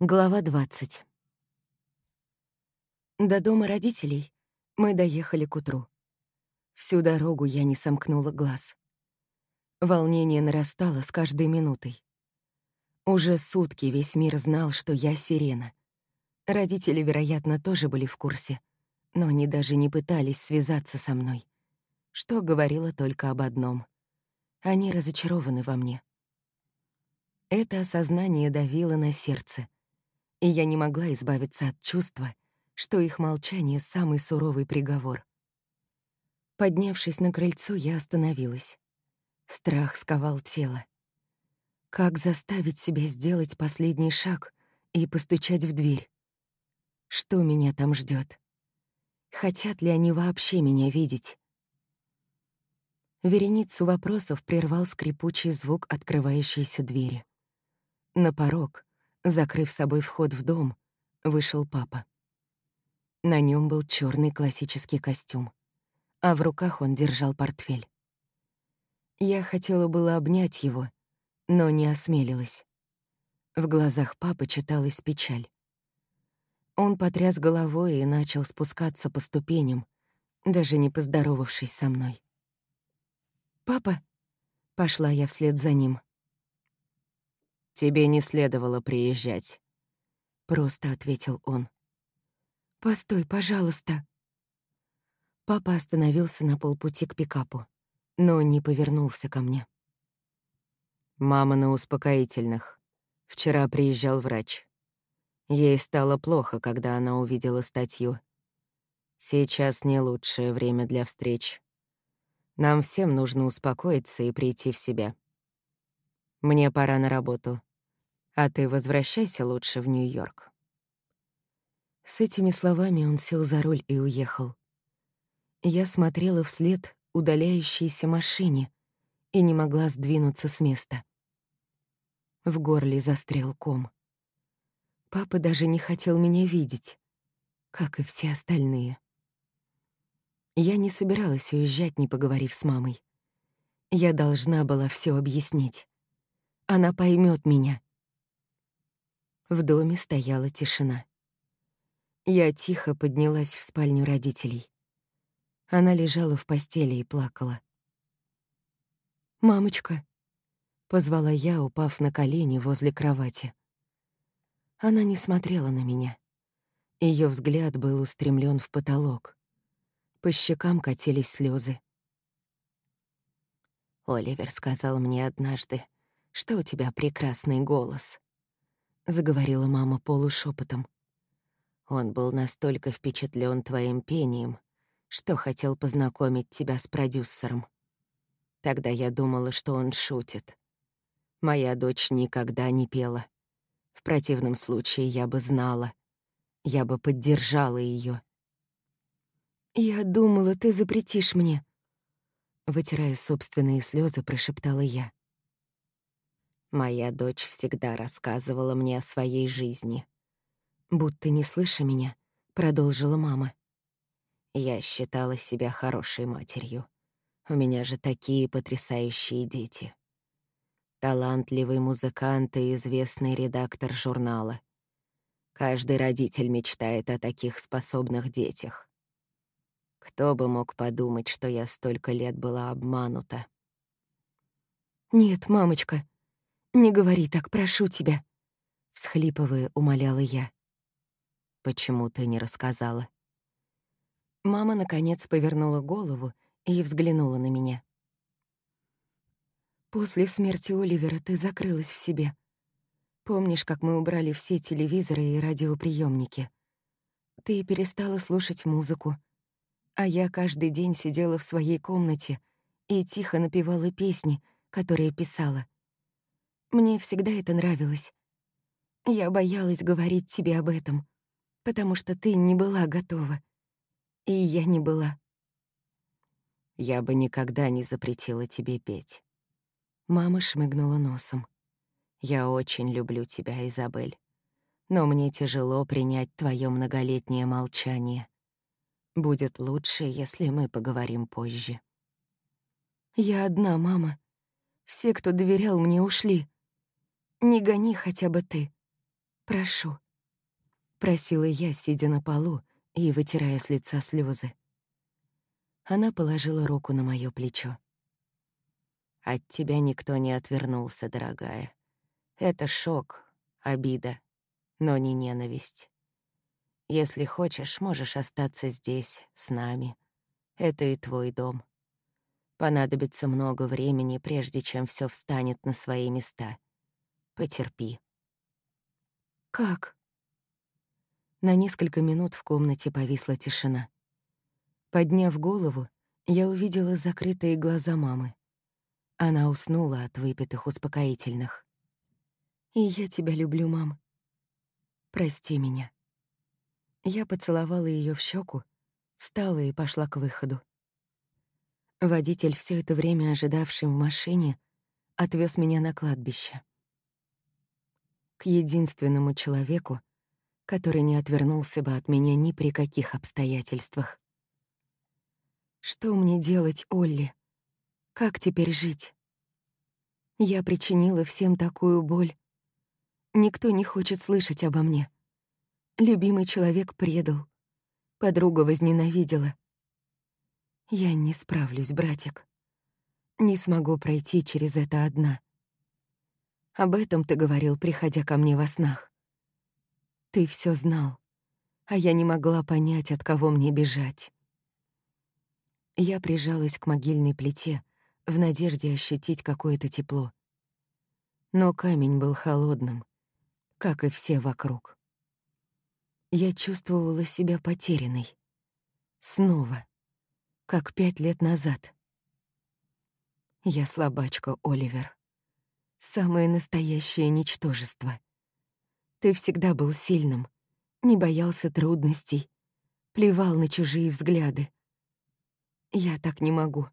Глава 20. До дома родителей мы доехали к утру. Всю дорогу я не сомкнула глаз. Волнение нарастало с каждой минутой. Уже сутки весь мир знал, что я сирена. Родители, вероятно, тоже были в курсе, но они даже не пытались связаться со мной, что говорило только об одном. Они разочарованы во мне. Это осознание давило на сердце, и я не могла избавиться от чувства, что их молчание — самый суровый приговор. Поднявшись на крыльцо, я остановилась. Страх сковал тело. Как заставить себя сделать последний шаг и постучать в дверь? Что меня там ждет? Хотят ли они вообще меня видеть? Вереницу вопросов прервал скрипучий звук открывающейся двери. На порог, закрыв собой вход в дом, вышел папа. На нем был черный классический костюм, а в руках он держал портфель. Я хотела было обнять его, но не осмелилась. В глазах папы читалась печаль. Он потряс головой и начал спускаться по ступеням, даже не поздоровавшись со мной. «Папа?» — пошла я вслед за ним. «Тебе не следовало приезжать», — просто ответил он. «Постой, пожалуйста». Папа остановился на полпути к пикапу, но не повернулся ко мне. «Мама на успокоительных. Вчера приезжал врач. Ей стало плохо, когда она увидела статью. Сейчас не лучшее время для встреч. Нам всем нужно успокоиться и прийти в себя. Мне пора на работу. А ты возвращайся лучше в Нью-Йорк. С этими словами он сел за руль и уехал. Я смотрела вслед удаляющейся машине и не могла сдвинуться с места. В горле застрял ком. Папа даже не хотел меня видеть, как и все остальные. Я не собиралась уезжать, не поговорив с мамой. Я должна была все объяснить. Она поймет меня. В доме стояла тишина. Я тихо поднялась в спальню родителей. Она лежала в постели и плакала. «Мамочка», — позвала я, упав на колени возле кровати. Она не смотрела на меня. Ее взгляд был устремлен в потолок. По щекам катились слезы. Оливер сказал мне однажды, что у тебя прекрасный голос. — заговорила мама полушепотом. Он был настолько впечатлен твоим пением, что хотел познакомить тебя с продюсером. Тогда я думала, что он шутит. Моя дочь никогда не пела. В противном случае я бы знала. Я бы поддержала ее. «Я думала, ты запретишь мне», — вытирая собственные слезы, прошептала я. Моя дочь всегда рассказывала мне о своей жизни. Будто не слыша меня, продолжила мама. Я считала себя хорошей матерью. У меня же такие потрясающие дети. Талантливый музыкант и известный редактор журнала. Каждый родитель мечтает о таких способных детях. Кто бы мог подумать, что я столько лет была обманута? «Нет, мамочка», «Не говори так, прошу тебя», — всхлипывая, умоляла я. «Почему ты не рассказала?» Мама, наконец, повернула голову и взглянула на меня. «После смерти Оливера ты закрылась в себе. Помнишь, как мы убрали все телевизоры и радиоприемники? Ты перестала слушать музыку, а я каждый день сидела в своей комнате и тихо напевала песни, которые писала. Мне всегда это нравилось. Я боялась говорить тебе об этом, потому что ты не была готова. И я не была. Я бы никогда не запретила тебе петь. Мама шмыгнула носом. Я очень люблю тебя, Изабель. Но мне тяжело принять твое многолетнее молчание. Будет лучше, если мы поговорим позже. Я одна, мама. Все, кто доверял мне, ушли. Не гони хотя бы ты. «Прошу», — просила я, сидя на полу и вытирая с лица слезы. Она положила руку на моё плечо. «От тебя никто не отвернулся, дорогая. Это шок, обида, но не ненависть. Если хочешь, можешь остаться здесь, с нами. Это и твой дом. Понадобится много времени, прежде чем все встанет на свои места. Потерпи. Как? На несколько минут в комнате повисла тишина. Подняв голову, я увидела закрытые глаза мамы. Она уснула от выпитых успокоительных. «И я тебя люблю, мам. Прости меня». Я поцеловала ее в щеку, встала и пошла к выходу. Водитель, все это время ожидавший в машине, отвез меня на кладбище. К единственному человеку, который не отвернулся бы от меня ни при каких обстоятельствах. Что мне делать, Олли? Как теперь жить? Я причинила всем такую боль. Никто не хочет слышать обо мне. Любимый человек предал. Подруга возненавидела. Я не справлюсь, братик. Не смогу пройти через это одна. Об этом ты говорил, приходя ко мне во снах. Ты все знал, а я не могла понять, от кого мне бежать. Я прижалась к могильной плите в надежде ощутить какое-то тепло. Но камень был холодным, как и все вокруг. Я чувствовала себя потерянной. Снова как пять лет назад. Я слабачка, Оливер. Самое настоящее ничтожество. Ты всегда был сильным, не боялся трудностей, плевал на чужие взгляды. Я так не могу.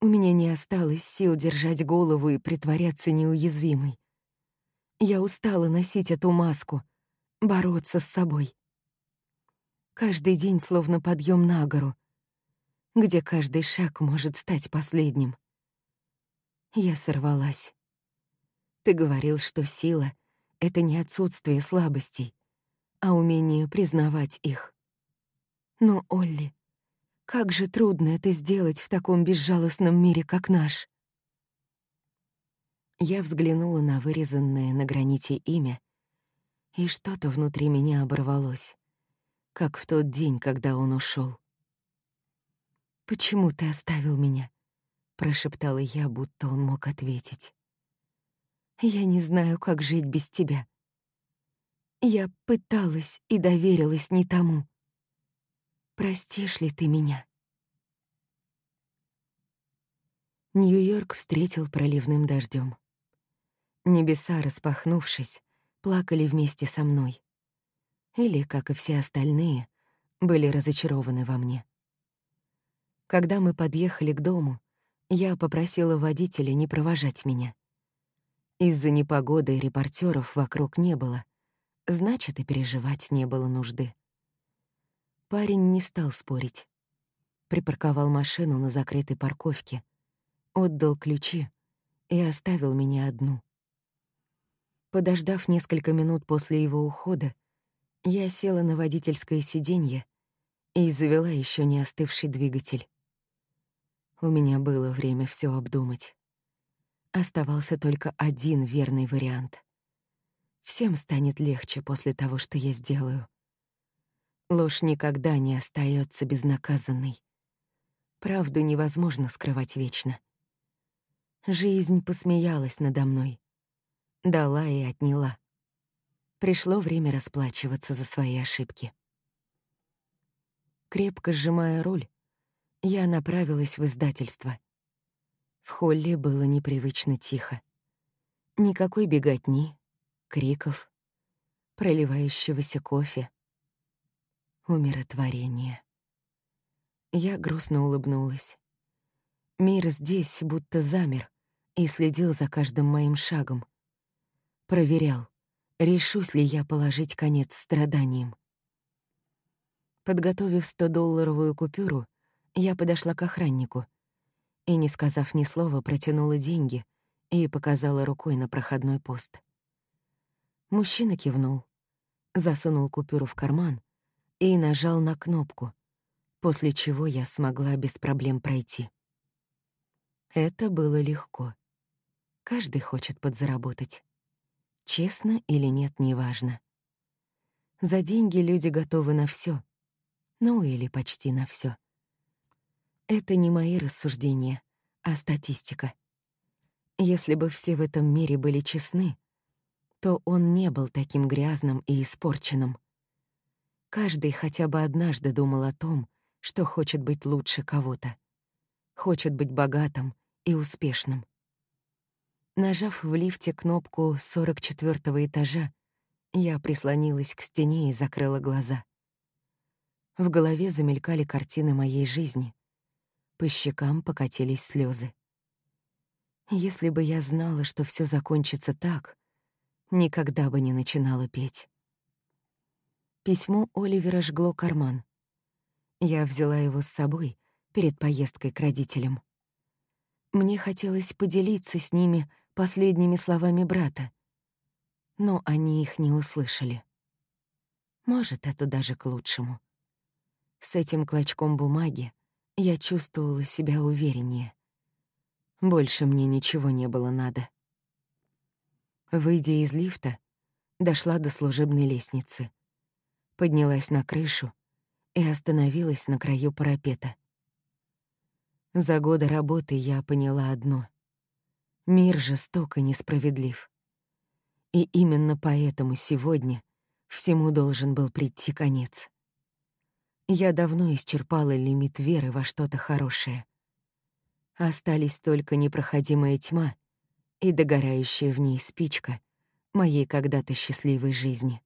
У меня не осталось сил держать голову и притворяться неуязвимой. Я устала носить эту маску, бороться с собой. Каждый день словно подъем на гору — где каждый шаг может стать последним. Я сорвалась. Ты говорил, что сила — это не отсутствие слабостей, а умение признавать их. Но, Олли, как же трудно это сделать в таком безжалостном мире, как наш. Я взглянула на вырезанное на граните имя, и что-то внутри меня оборвалось, как в тот день, когда он ушел. «Почему ты оставил меня?» — прошептала я, будто он мог ответить. «Я не знаю, как жить без тебя. Я пыталась и доверилась не тому. Простишь ли ты меня?» Нью-Йорк встретил проливным дождем. Небеса, распахнувшись, плакали вместе со мной. Или, как и все остальные, были разочарованы во мне. Когда мы подъехали к дому, я попросила водителя не провожать меня. Из-за непогоды репортеров вокруг не было, значит, и переживать не было нужды. Парень не стал спорить. Припарковал машину на закрытой парковке, отдал ключи и оставил меня одну. Подождав несколько минут после его ухода, я села на водительское сиденье и завела еще не остывший двигатель. У меня было время все обдумать. Оставался только один верный вариант. Всем станет легче после того, что я сделаю. Ложь никогда не остается безнаказанной. Правду невозможно скрывать вечно. Жизнь посмеялась надо мной. Дала и отняла. Пришло время расплачиваться за свои ошибки. Крепко сжимая руль, я направилась в издательство. В холле было непривычно тихо. Никакой беготни, криков, проливающегося кофе. Умиротворение. Я грустно улыбнулась. Мир здесь будто замер и следил за каждым моим шагом. Проверял, решусь ли я положить конец страданиям. Подготовив 100-долларовую купюру, я подошла к охраннику и, не сказав ни слова, протянула деньги и показала рукой на проходной пост. Мужчина кивнул, засунул купюру в карман и нажал на кнопку, после чего я смогла без проблем пройти. Это было легко. Каждый хочет подзаработать. Честно или нет, неважно. За деньги люди готовы на все, ну или почти на все. Это не мои рассуждения, а статистика. Если бы все в этом мире были честны, то он не был таким грязным и испорченным. Каждый хотя бы однажды думал о том, что хочет быть лучше кого-то. Хочет быть богатым и успешным. Нажав в лифте кнопку 44 этажа, я прислонилась к стене и закрыла глаза. В голове замелькали картины моей жизни. По щекам покатились слезы. Если бы я знала, что все закончится так, никогда бы не начинала петь. Письмо Оливера жгло карман. Я взяла его с собой перед поездкой к родителям. Мне хотелось поделиться с ними последними словами брата, но они их не услышали. Может, это даже к лучшему. С этим клочком бумаги я чувствовала себя увереннее. Больше мне ничего не было надо. Выйдя из лифта, дошла до служебной лестницы, поднялась на крышу и остановилась на краю парапета. За годы работы я поняла одно — мир жесток и несправедлив. И именно поэтому сегодня всему должен был прийти конец. Я давно исчерпала лимит веры во что-то хорошее. Остались только непроходимая тьма и догорающая в ней спичка моей когда-то счастливой жизни.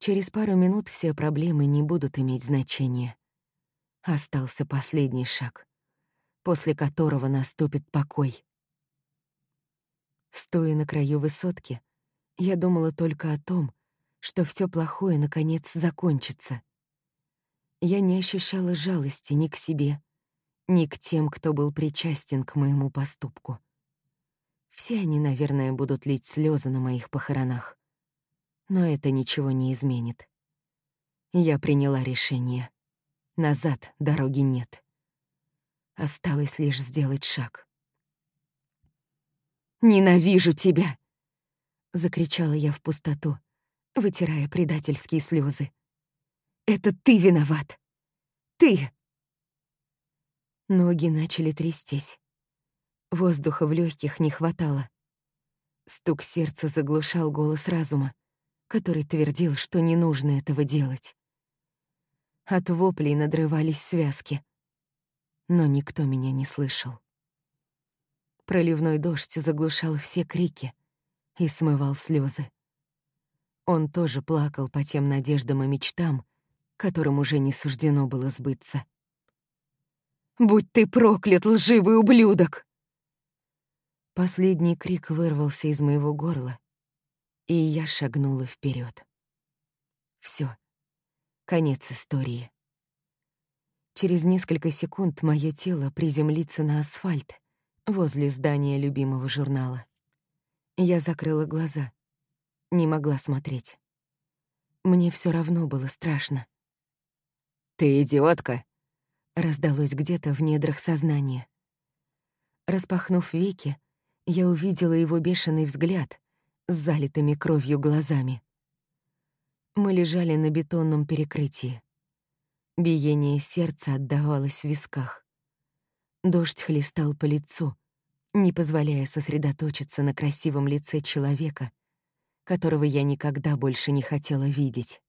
Через пару минут все проблемы не будут иметь значения. Остался последний шаг, после которого наступит покой. Стоя на краю высотки, я думала только о том, что все плохое наконец закончится — я не ощущала жалости ни к себе, ни к тем, кто был причастен к моему поступку. Все они, наверное, будут лить слезы на моих похоронах. Но это ничего не изменит. Я приняла решение. Назад дороги нет. Осталось лишь сделать шаг. «Ненавижу тебя!» — закричала я в пустоту, вытирая предательские слезы. Это ты виноват. Ты!» Ноги начали трястись. Воздуха в легких не хватало. Стук сердца заглушал голос разума, который твердил, что не нужно этого делать. От воплей надрывались связки. Но никто меня не слышал. Проливной дождь заглушал все крики и смывал слезы. Он тоже плакал по тем надеждам и мечтам, которым уже не суждено было сбыться. «Будь ты проклят, лживый ублюдок!» Последний крик вырвался из моего горла, и я шагнула вперед. Все, конец истории. Через несколько секунд мое тело приземлится на асфальт возле здания любимого журнала. Я закрыла глаза, не могла смотреть. Мне все равно было страшно. «Ты идиотка!» — раздалось где-то в недрах сознания. Распахнув веки, я увидела его бешеный взгляд с залитыми кровью глазами. Мы лежали на бетонном перекрытии. Биение сердца отдавалось в висках. Дождь хлестал по лицу, не позволяя сосредоточиться на красивом лице человека, которого я никогда больше не хотела видеть.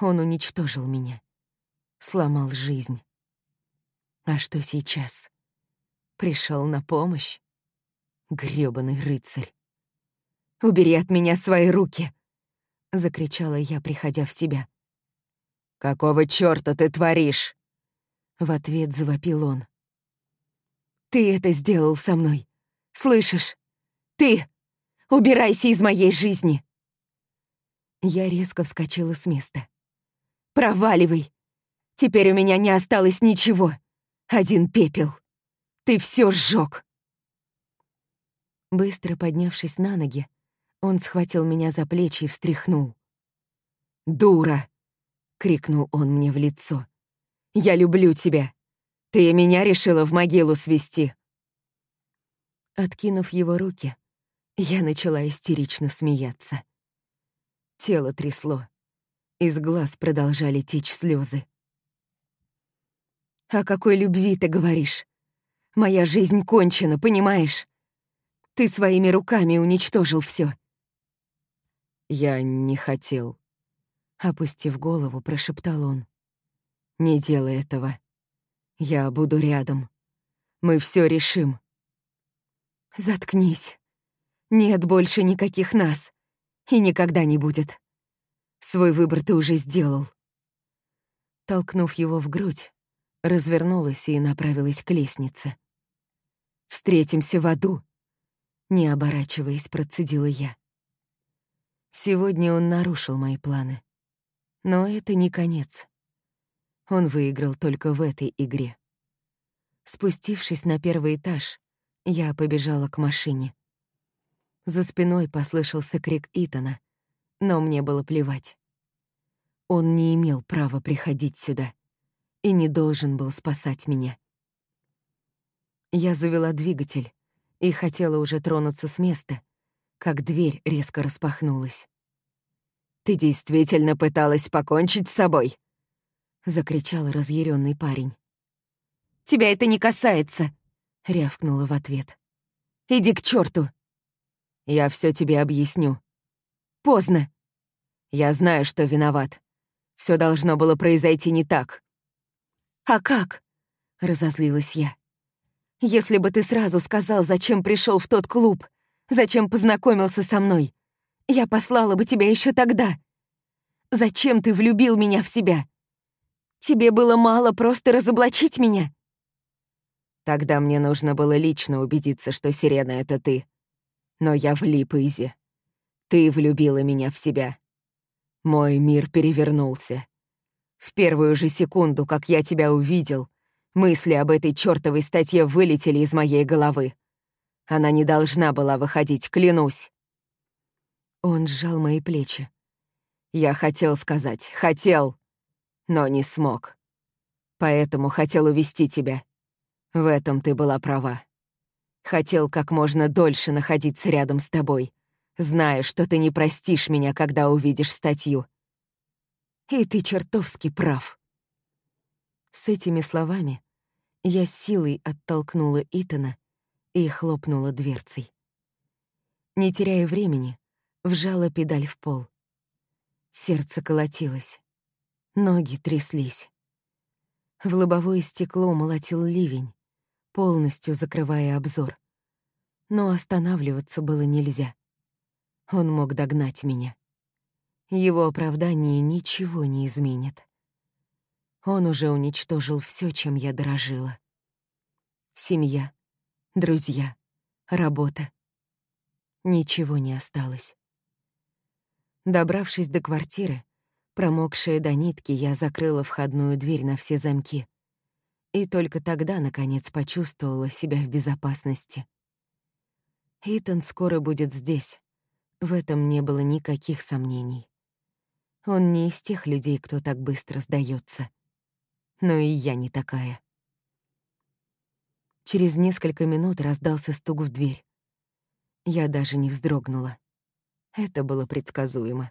Он уничтожил меня сломал жизнь. А что сейчас? Пришел на помощь? грёбаный рыцарь. «Убери от меня свои руки!» — закричала я, приходя в себя. «Какого чёрта ты творишь?» В ответ завопил он. «Ты это сделал со мной. Слышишь? Ты! Убирайся из моей жизни!» Я резко вскочила с места. «Проваливай! Теперь у меня не осталось ничего. Один пепел. Ты все сжег. Быстро поднявшись на ноги, Он схватил меня за плечи и встряхнул. «Дура!» — крикнул он мне в лицо. «Я люблю тебя! Ты и меня решила в могилу свести!» Откинув его руки, я начала истерично смеяться. Тело трясло. Из глаз продолжали течь слезы. «О какой любви ты говоришь? Моя жизнь кончена, понимаешь? Ты своими руками уничтожил все. «Я не хотел», — опустив голову, прошептал он. «Не делай этого. Я буду рядом. Мы все решим». «Заткнись. Нет больше никаких нас. И никогда не будет. Свой выбор ты уже сделал». Толкнув его в грудь, развернулась и направилась к лестнице. «Встретимся в аду», — не оборачиваясь, процедила я. Сегодня он нарушил мои планы. Но это не конец. Он выиграл только в этой игре. Спустившись на первый этаж, я побежала к машине. За спиной послышался крик Итана, но мне было плевать. Он не имел права приходить сюда и не должен был спасать меня. Я завела двигатель и хотела уже тронуться с места, как дверь резко распахнулась. «Ты действительно пыталась покончить с собой?» — закричал разъяренный парень. «Тебя это не касается!» — рявкнула в ответ. «Иди к черту! Я все тебе объясню. Поздно. Я знаю, что виноват. Все должно было произойти не так». «А как?» — разозлилась я. «Если бы ты сразу сказал, зачем пришел в тот клуб, зачем познакомился со мной, я послала бы тебя еще тогда. Зачем ты влюбил меня в себя? Тебе было мало просто разоблачить меня?» Тогда мне нужно было лично убедиться, что Сирена — это ты. Но я влип, Изи. Ты влюбила меня в себя. Мой мир перевернулся. В первую же секунду, как я тебя увидел, мысли об этой чёртовой статье вылетели из моей головы. Она не должна была выходить, клянусь. Он сжал мои плечи. Я хотел сказать, хотел, но не смог. Поэтому хотел увести тебя. В этом ты была права. Хотел как можно дольше находиться рядом с тобой, зная, что ты не простишь меня, когда увидишь статью. И ты чертовски прав. С этими словами я силой оттолкнула Итана и хлопнула дверцей. Не теряя времени, вжала педаль в пол. Сердце колотилось, ноги тряслись. В лобовое стекло молотил ливень полностью закрывая обзор. Но останавливаться было нельзя. Он мог догнать меня. Его оправдание ничего не изменит. Он уже уничтожил все, чем я дорожила. Семья, друзья, работа. Ничего не осталось. Добравшись до квартиры, промокшая до нитки, я закрыла входную дверь на все замки и только тогда, наконец, почувствовала себя в безопасности. Итан скоро будет здесь. В этом не было никаких сомнений. Он не из тех людей, кто так быстро сдается. Но и я не такая. Через несколько минут раздался стук в дверь. Я даже не вздрогнула. Это было предсказуемо.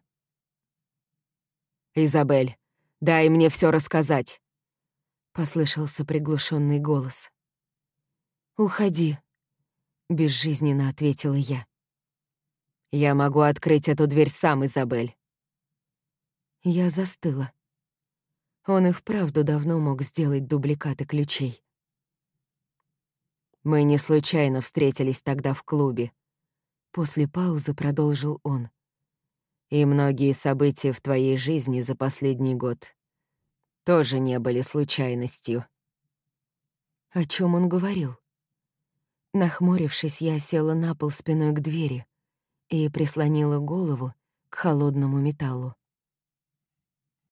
«Изабель, дай мне все рассказать!» послышался приглушенный голос. «Уходи», — безжизненно ответила я. «Я могу открыть эту дверь сам, Изабель». Я застыла. Он и вправду давно мог сделать дубликаты ключей. «Мы не случайно встретились тогда в клубе», — после паузы продолжил он. «И многие события в твоей жизни за последний год тоже не были случайностью. О чем он говорил? Нахмурившись, я села на пол спиной к двери и прислонила голову к холодному металлу.